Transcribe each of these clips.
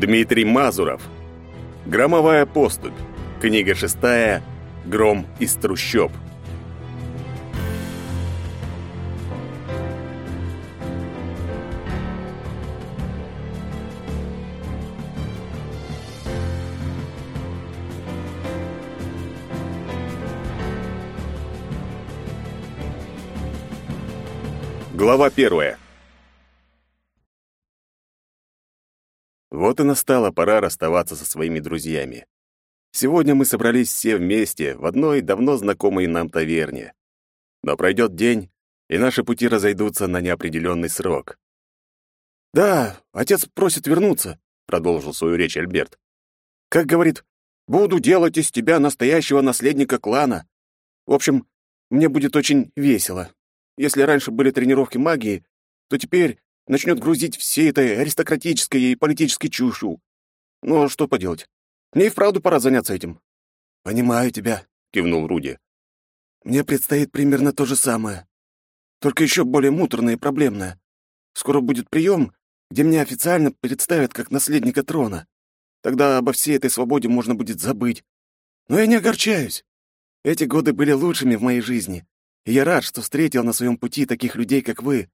Дмитрий Мазуров. Громовая поступь. Книга шестая. Гром из трущоб. Глава первая. Вот и настала пора расставаться со своими друзьями. Сегодня мы собрались все вместе в одной давно знакомой нам таверне. Но пройдет день, и наши пути разойдутся на неопределенный срок. «Да, отец просит вернуться», — продолжил свою речь Альберт. «Как говорит, буду делать из тебя настоящего наследника клана. В общем, мне будет очень весело. Если раньше были тренировки магии, то теперь начнет грузить всей этой аристократической и политической чушью. Ну, а что поделать? Мне и вправду пора заняться этим. «Понимаю тебя», — кивнул Руди. «Мне предстоит примерно то же самое. Только еще более муторное и проблемное. Скоро будет прием, где меня официально представят как наследника трона. Тогда обо всей этой свободе можно будет забыть. Но я не огорчаюсь. Эти годы были лучшими в моей жизни. И я рад, что встретил на своем пути таких людей, как вы.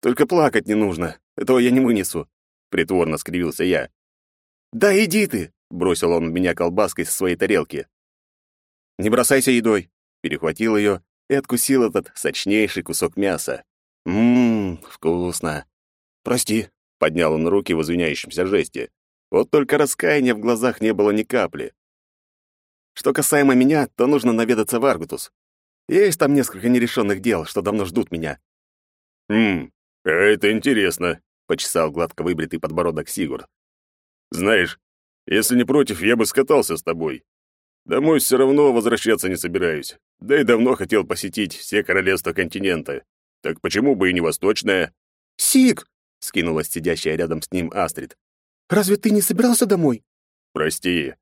Только плакать не нужно, этого я не вынесу, притворно скривился я. Да иди ты, бросил он в меня колбаской со своей тарелки. Не бросайся едой, перехватил ее и откусил этот сочнейший кусок мяса. Ммм, вкусно. Прости, поднял он руки в извиняющемся жесте. Вот только раскаяния в глазах не было ни капли. Что касаемо меня, то нужно наведаться в Аргутус. Есть там несколько нерешенных дел, что давно ждут меня». «Хм, это интересно», — почесал гладко выбритый подбородок Сигурд. «Знаешь, если не против, я бы скатался с тобой. Домой все равно возвращаться не собираюсь. Да и давно хотел посетить все королевства континента. Так почему бы и не восточное?» «Сиг!» — скинулась сидящая рядом с ним Астрид. «Разве ты не собирался домой?» «Прости.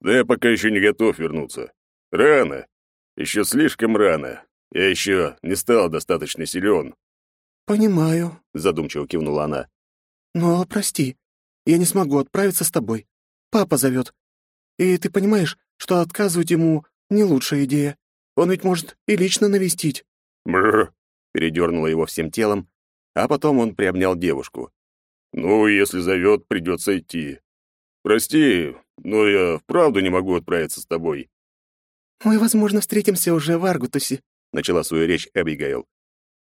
Да я пока еще не готов вернуться. Рано. Еще слишком рано. Я еще не стал достаточно силен. «Понимаю», — задумчиво кивнула она. «Но прости, я не смогу отправиться с тобой. Папа зовет. И ты понимаешь, что отказывать ему не лучшая идея. Он ведь может и лично навестить». «Бррр», — передернула его всем телом, а потом он приобнял девушку. «Ну, если зовет, придется идти. Прости, но я вправду не могу отправиться с тобой. «Мы, возможно, встретимся уже в Аргутусе», — начала свою речь Эбигейл.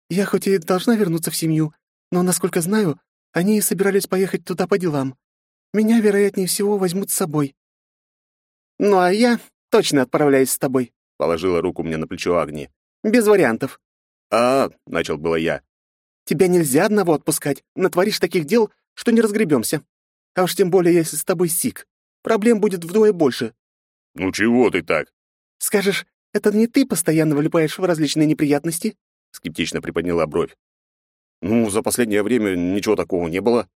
«Я хоть и должна вернуться в семью, но, насколько знаю, они собирались поехать туда по делам. Меня, вероятнее всего, возьмут с собой». «Ну, а я точно отправляюсь с тобой», — положила руку мне на плечо Агни. «Без вариантов». «А, — начал было я. «Тебя нельзя одного отпускать. Натворишь таких дел, что не разгребемся. А уж тем более, если с тобой сик. Проблем будет вдвое больше». «Ну чего ты так?» Скажешь, это не ты постоянно влипаешь в различные неприятности?» Скептично приподняла бровь. «Ну, за последнее время ничего такого не было».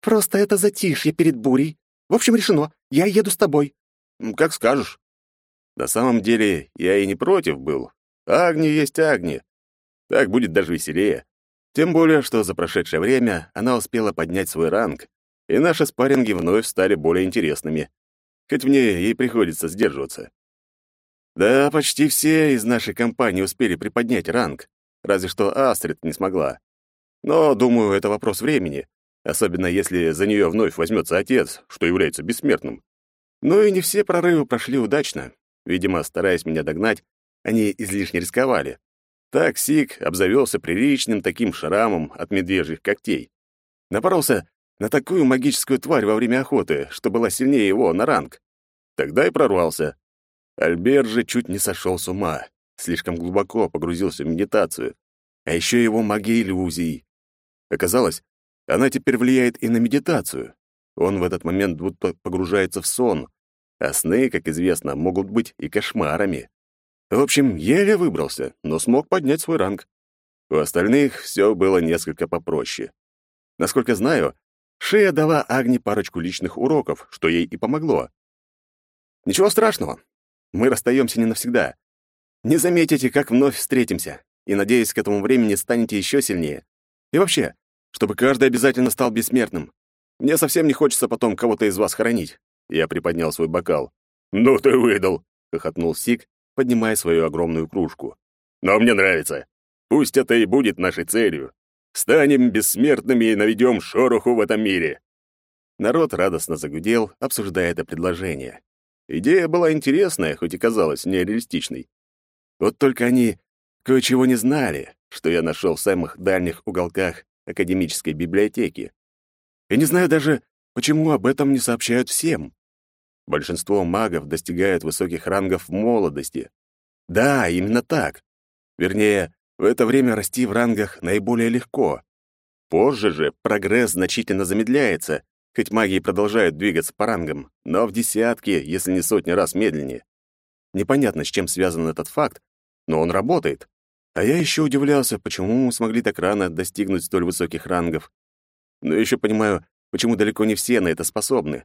«Просто это затишье перед бурей. В общем, решено. Я еду с тобой». «Как скажешь». На самом деле, я и не против был. Агни есть Агни. Так будет даже веселее. Тем более, что за прошедшее время она успела поднять свой ранг, и наши спарринги вновь стали более интересными. Хоть мне и приходится сдерживаться. Да, почти все из нашей компании успели приподнять ранг, разве что Астрид не смогла. Но, думаю, это вопрос времени, особенно если за нее вновь возьмется отец, что является бессмертным. Ну и не все прорывы прошли удачно. Видимо, стараясь меня догнать, они излишне рисковали. Так Сик обзавелся приличным таким шрамом от медвежьих когтей. Напоролся на такую магическую тварь во время охоты, что была сильнее его на ранг. Тогда и прорвался. Альберт же чуть не сошел с ума, слишком глубоко погрузился в медитацию, а еще его магия иллюзий. Оказалось, она теперь влияет и на медитацию. Он в этот момент будто погружается в сон, а сны, как известно, могут быть и кошмарами. В общем, еле выбрался, но смог поднять свой ранг. У остальных все было несколько попроще. Насколько знаю, Шея дала Агне парочку личных уроков, что ей и помогло. Ничего страшного, мы расстаемся не навсегда. Не заметите, как вновь встретимся, и, надеюсь, к этому времени станете еще сильнее. И вообще, чтобы каждый обязательно стал бессмертным. Мне совсем не хочется потом кого-то из вас хоронить. Я приподнял свой бокал. «Ну ты выдал!» — хохотнул Сик, поднимая свою огромную кружку. «Но мне нравится. Пусть это и будет нашей целью. Станем бессмертными и наведем шороху в этом мире». Народ радостно загудел, обсуждая это предложение. Идея была интересная, хоть и казалась нереалистичной. Вот только они кое-чего не знали, что я нашел в самых дальних уголках академической библиотеки. И не знаю даже, почему об этом не сообщают всем. Большинство магов достигают высоких рангов в молодости. Да, именно так. Вернее, в это время расти в рангах наиболее легко. Позже же прогресс значительно замедляется, хоть маги продолжают двигаться по рангам, но в десятки, если не сотни раз медленнее. Непонятно, с чем связан этот факт, но он работает. А я еще удивлялся, почему мы смогли так рано достигнуть столь высоких рангов. Но еще понимаю, почему далеко не все на это способны.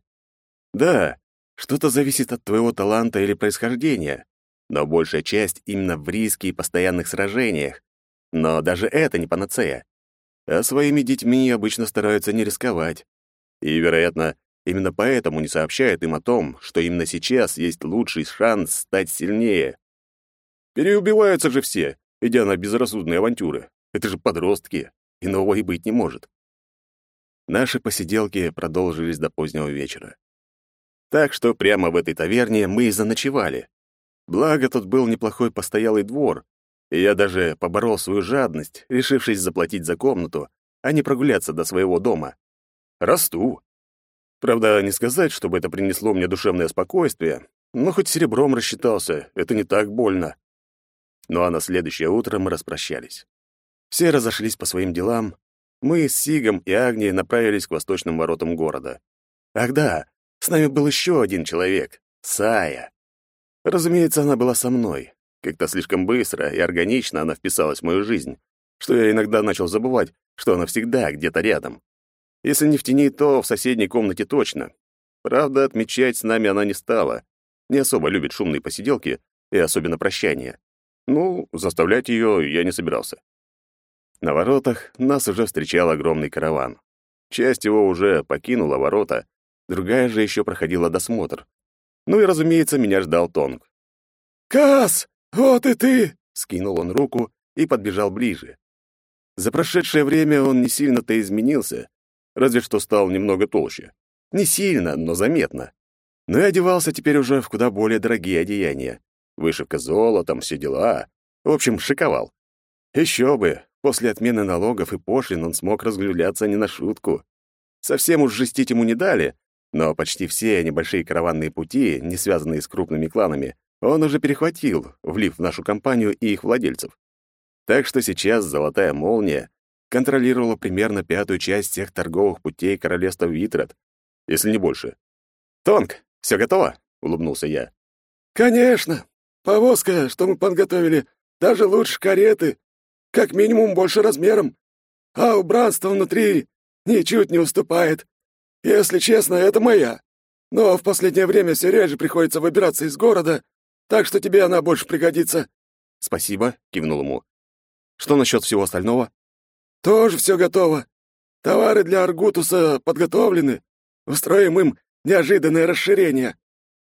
Да, что-то зависит от твоего таланта или происхождения, но большая часть именно в риске и постоянных сражениях. Но даже это не панацея. А своими детьми обычно стараются не рисковать. И, вероятно, именно поэтому не сообщают им о том, что именно сейчас есть лучший шанс стать сильнее. Переубиваются же все, идя на безрассудные авантюры. Это же подростки, иного и быть не может. Наши посиделки продолжились до позднего вечера. Так что прямо в этой таверне мы и заночевали. Благо, тут был неплохой постоялый двор, и я даже поборол свою жадность, решившись заплатить за комнату, а не прогуляться до своего дома. Расту. Правда, не сказать, чтобы это принесло мне душевное спокойствие, но хоть серебром рассчитался, это не так больно. Ну а на следующее утро мы распрощались. Все разошлись по своим делам. Мы с Сигом и Агнией направились к восточным воротам города. Ах да, с нами был еще один человек — Сая. Разумеется, она была со мной. Как-то слишком быстро и органично она вписалась в мою жизнь, что я иногда начал забывать, что она всегда где-то рядом. Если не в тени, то в соседней комнате точно. Правда, отмечать с нами она не стала. Не особо любит шумные посиделки и особенно прощания. Ну, заставлять ее я не собирался. На воротах нас уже встречал огромный караван. Часть его уже покинула ворота, другая же еще проходила досмотр. Ну и, разумеется, меня ждал Тонг. «Кас, вот и ты!» — скинул он руку и подбежал ближе. За прошедшее время он не сильно-то изменился, разве что стал немного толще. Не сильно, но заметно. Но и одевался теперь уже в куда более дорогие одеяния. Вышивка золотом, все дела. В общем, шиковал. Еще бы, после отмены налогов и пошлин он смог разгуляться не на шутку. Совсем уж жестить ему не дали, но почти все небольшие караванные пути, не связанные с крупными кланами, он уже перехватил, влив в нашу компанию и их владельцев. Так что сейчас «Золотая молния» контролировала примерно пятую часть всех торговых путей королевства Витрат, если не больше. «Тонг, все готово?» — улыбнулся я. «Конечно! Повозка, что мы подготовили, даже лучше кареты, как минимум больше размером, а убранство внутри ничуть не уступает. Если честно, это моя. Но в последнее время все реже приходится выбираться из города, так что тебе она больше пригодится». «Спасибо», — кивнул ему. «Что насчет всего остального?» Тоже все готово. Товары для Аргутуса подготовлены. Устроим им неожиданное расширение.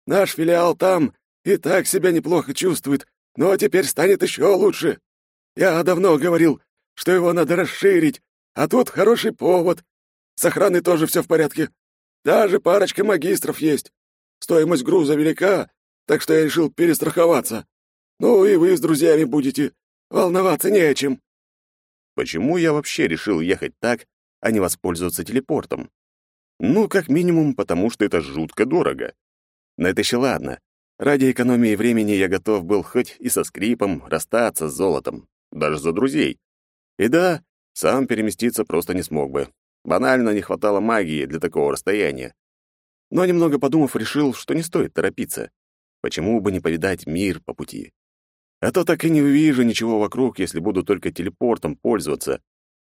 Наш филиал там и так себя неплохо чувствует, но теперь станет еще лучше. Я давно говорил, что его надо расширить, а тут хороший повод. С охраной тоже все в порядке. Даже парочка магистров есть. Стоимость груза велика, так что я решил перестраховаться. Ну и вы с друзьями будете. Волноваться не о чем. Почему я вообще решил ехать так, а не воспользоваться телепортом? Ну, как минимум, потому что это жутко дорого. Но это еще ладно. Ради экономии времени я готов был хоть и со скрипом расстаться с золотом, даже за друзей. И да, сам переместиться просто не смог бы. Банально не хватало магии для такого расстояния. Но немного подумав, решил, что не стоит торопиться. Почему бы не повидать мир по пути? А то так и не увижу ничего вокруг, если буду только телепортом пользоваться.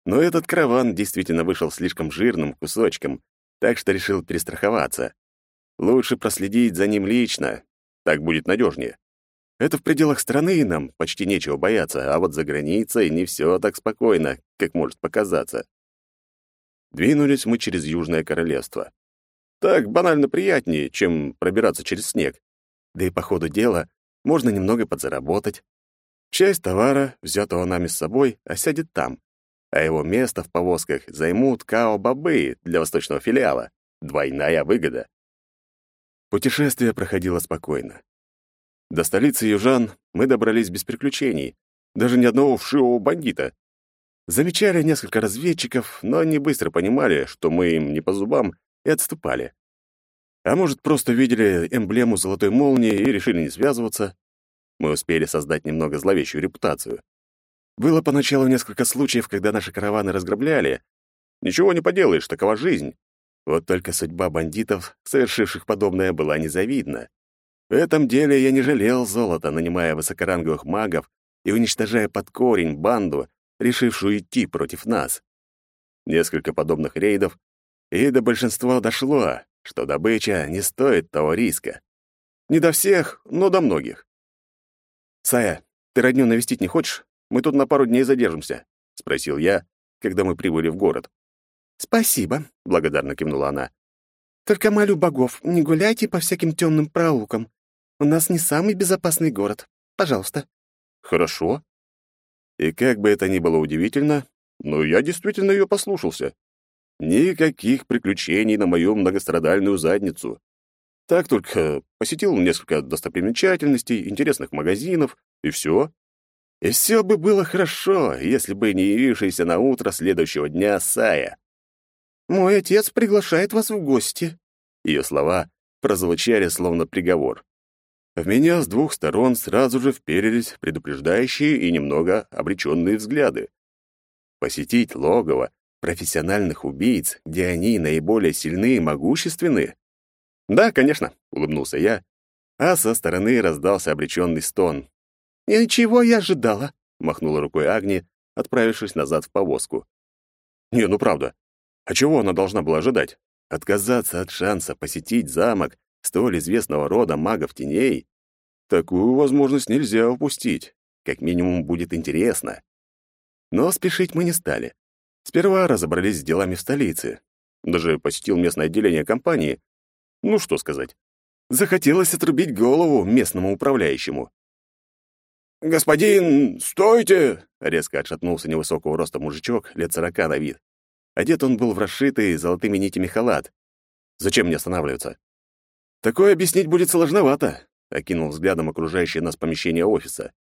Но этот караван действительно вышел слишком жирным кусочком, так что решил перестраховаться. Лучше проследить за ним лично, так будет надежнее. Это в пределах страны нам почти нечего бояться, а вот за границей не все так спокойно, как может показаться. Двинулись мы через Южное Королевство. Так банально приятнее, чем пробираться через снег. Да и по ходу дела можно немного подзаработать. Часть товара, взятого нами с собой, осядет там, а его место в повозках займут као-бобы для восточного филиала. Двойная выгода. Путешествие проходило спокойно. До столицы южан мы добрались без приключений, даже ни одного вшивого бандита. Замечали несколько разведчиков, но они быстро понимали, что мы им не по зубам, и отступали. А может, просто видели эмблему золотой молнии и решили не связываться. Мы успели создать немного зловещую репутацию. Было поначалу несколько случаев, когда наши караваны разграбляли. Ничего не поделаешь, такова жизнь. Вот только судьба бандитов, совершивших подобное, была незавидна. В этом деле я не жалел золота, нанимая высокоранговых магов и уничтожая под корень банду, решившую идти против нас. Несколько подобных рейдов, и до большинства дошло, что добыча не стоит того риска. Не до всех, но до многих. «Сая, ты родню навестить не хочешь? Мы тут на пару дней задержимся», — спросил я, когда мы прибыли в город. «Спасибо», — благодарно кивнула она. «Только молю богов, не гуляйте по всяким темным проулкам. У нас не самый безопасный город. Пожалуйста». «Хорошо». И как бы это ни было удивительно, но я действительно ее послушался. Никаких приключений на мою многострадальную задницу. Так только посетил несколько достопримечательностей, интересных магазинов, и все. И все бы было хорошо, если бы не явившийся на утро следующего дня Сая. «Мой отец приглашает вас в гости». Ее слова прозвучали словно приговор. В меня с двух сторон сразу же вперились предупреждающие и немного обреченные взгляды. Посетить логово профессиональных убийц, где они наиболее сильны и могущественны? Да, конечно, улыбнулся я, а со стороны раздался обреченный стон. «И чего я ожидала?» — махнула рукой Агни, отправившись назад в повозку. «Не, ну правда. А чего она должна была ожидать? Отказаться от шанса посетить замок столь известного рода магов теней? Такую возможность нельзя упустить. Как минимум будет интересно. Но спешить мы не стали. Сперва разобрались с делами в столице. Даже посетил местное отделение компании. Ну, что сказать. Захотелось отрубить голову местному управляющему. «Господин, стойте!» — резко отшатнулся невысокого роста мужичок, лет сорока на вид. Одет он был в расшитый золотыми нитями халат. «Зачем мне останавливаться?» «Такое объяснить будет сложновато», — окинул взглядом окружающее нас помещение офиса.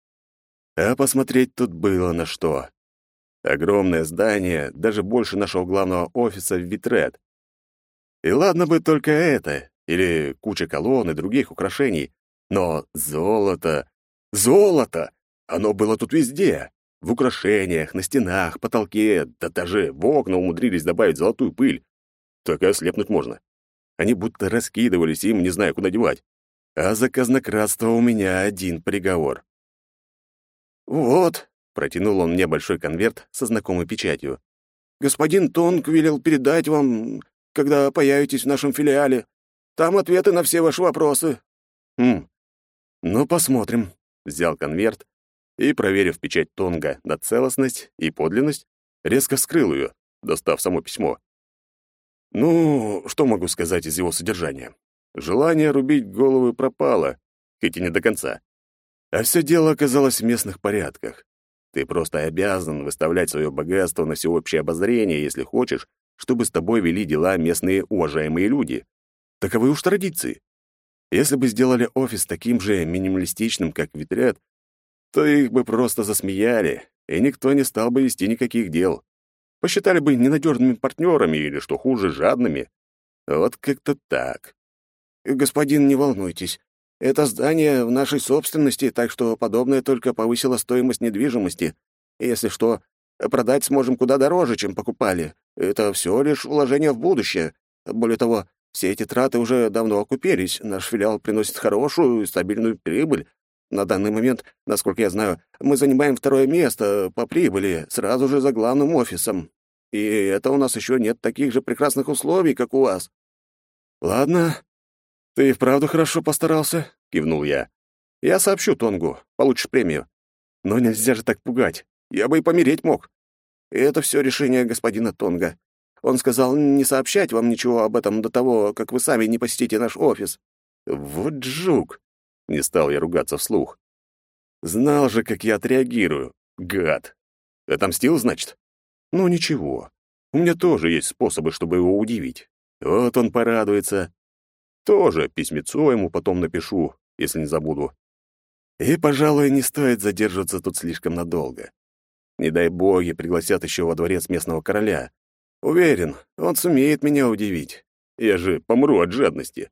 А посмотреть тут было на что. Огромное здание, даже больше нашего главного офиса в Витрет. И ладно бы только это, или куча колонн и других украшений, но золото Золото! Оно было тут везде. В украшениях, на стенах, потолке, да даже в окна умудрились добавить золотую пыль. Так ослепнуть можно. Они будто раскидывались им, не зная, куда девать. А за казнократство у меня один приговор. «Вот», — протянул он мне большой конверт со знакомой печатью. «Господин Тонг велел передать вам, когда появитесь в нашем филиале. Там ответы на все ваши вопросы». «Хм, ну посмотрим», взял конверт и, проверив печать Тонга на целостность и подлинность, резко вскрыл ее, достав само письмо. Ну, что могу сказать из его содержания? Желание рубить головы пропало, хоть и не до конца. А все дело оказалось в местных порядках. Ты просто обязан выставлять свое богатство на всеобщее обозрение, если хочешь, чтобы с тобой вели дела местные уважаемые люди. Таковы уж традиции. Если бы сделали офис таким же минималистичным, как Витрят, то их бы просто засмеяли, и никто не стал бы вести никаких дел. Посчитали бы ненадежными партнерами или, что хуже, жадными. Вот как-то так. «Господин, не волнуйтесь. Это здание в нашей собственности, так что подобное только повысило стоимость недвижимости. Если что, продать сможем куда дороже, чем покупали. Это все лишь вложение в будущее. Более того, все эти траты уже давно окупились. Наш филиал приносит хорошую и стабильную прибыль. На данный момент, насколько я знаю, мы занимаем второе место по прибыли, сразу же за главным офисом. И это у нас еще нет таких же прекрасных условий, как у вас. Ладно, ты и вправду хорошо постарался, кивнул я. Я сообщу Тонгу, получишь премию. Но нельзя же так пугать. Я бы и помереть мог. И это все решение господина Тонга. Он сказал не сообщать вам ничего об этом до того, как вы сами не посетите наш офис». «Вот жук!» — не стал я ругаться вслух. Знал же, как я отреагирую. Гад. Отомстил, значит? Ну, ничего. У меня тоже есть способы, чтобы его удивить. Вот он порадуется. Тоже письмецо ему потом напишу, если не забуду. И, пожалуй, не стоит задерживаться тут слишком надолго. Не дай боги, пригласят еще во дворец местного короля. Уверен, он сумеет меня удивить. Я же помру от жадности.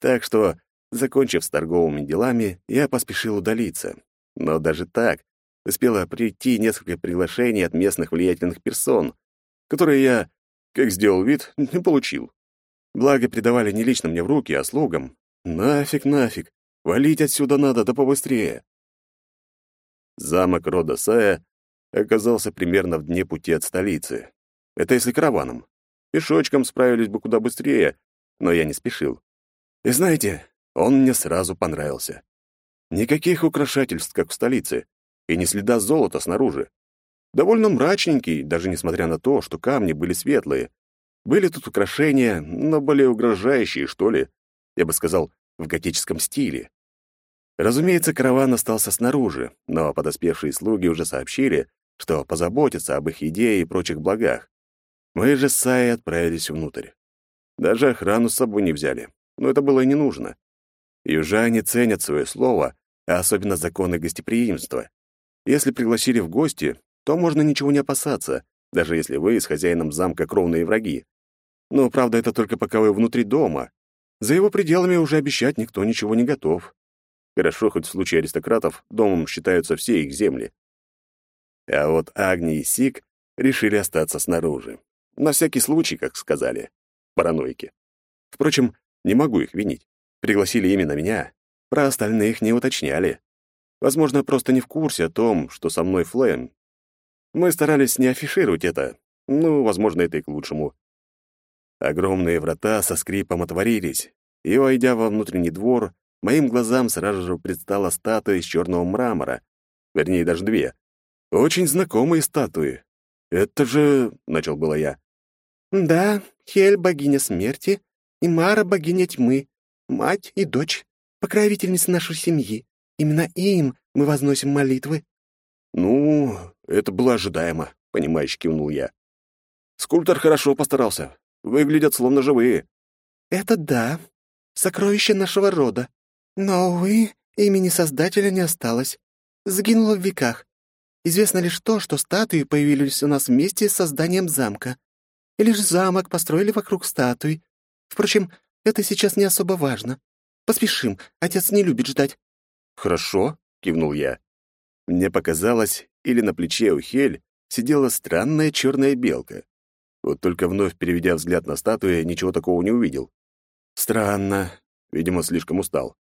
Так что, закончив с торговыми делами, я поспешил удалиться. Но даже так успело прийти несколько приглашений от местных влиятельных персон, которые я, как сделал вид, не получил. Благо, передавали не лично мне в руки, а слугам. Нафиг, нафиг. Валить отсюда надо, да побыстрее. Замок рода Сая оказался примерно в дне пути от столицы. Это если караваном. Пешочком справились бы куда быстрее, но я не спешил. И знаете, он мне сразу понравился. Никаких украшательств, как в столице, и ни следа золота снаружи. Довольно мрачненький, даже несмотря на то, что камни были светлые. Были тут украшения, но более угрожающие, что ли, я бы сказал, в готическом стиле. Разумеется, караван остался снаружи, но подоспевшие слуги уже сообщили, что позаботятся об их еде и прочих благах. Мы же с Саей отправились внутрь. Даже охрану с собой не взяли, но это было и не нужно. Южане ценят свое слово, а особенно законы гостеприимства. Если пригласили в гости, то можно ничего не опасаться, даже если вы с хозяином замка кровные враги. Но, правда, это только пока вы внутри дома. За его пределами уже обещать никто ничего не готов. Хорошо, хоть в случае аристократов домом считаются все их земли. А вот Агни и Сик решили остаться снаружи. На всякий случай, как сказали. Параноики. Впрочем, не могу их винить. Пригласили именно меня. Про остальных не уточняли. Возможно, просто не в курсе о том, что со мной Флэм. Мы старались не афишировать это. Ну, возможно, это и к лучшему. Огромные врата со скрипом отворились, и, войдя во внутренний двор, моим глазам сразу же предстала статуя из черного мрамора. Вернее, даже две. Очень знакомые статуи. «Это же...» — начал было я. «Да, Хель — богиня смерти, и Мара — богиня тьмы, мать и дочь, покровительницы нашей семьи. Именно им мы возносим молитвы». «Ну, это было ожидаемо», — понимающе кивнул я. «Скульптор хорошо постарался. Выглядят словно живые». «Это да. Сокровище нашего рода. Но, увы, имени Создателя не осталось. Сгинуло в веках. Известно лишь то, что статуи появились у нас вместе с созданием замка. И лишь замок построили вокруг статуй. Впрочем, это сейчас не особо важно. Поспешим, отец не любит ждать». «Хорошо», — кивнул я. Мне показалось, или на плече у Хель сидела странная черная белка. Вот только вновь переведя взгляд на статую, ничего такого не увидел. Странно. Видимо, слишком устал.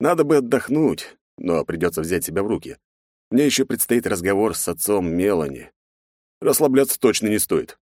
Надо бы отдохнуть, но придется взять себя в руки. Мне еще предстоит разговор с отцом Мелани. Расслабляться точно не стоит.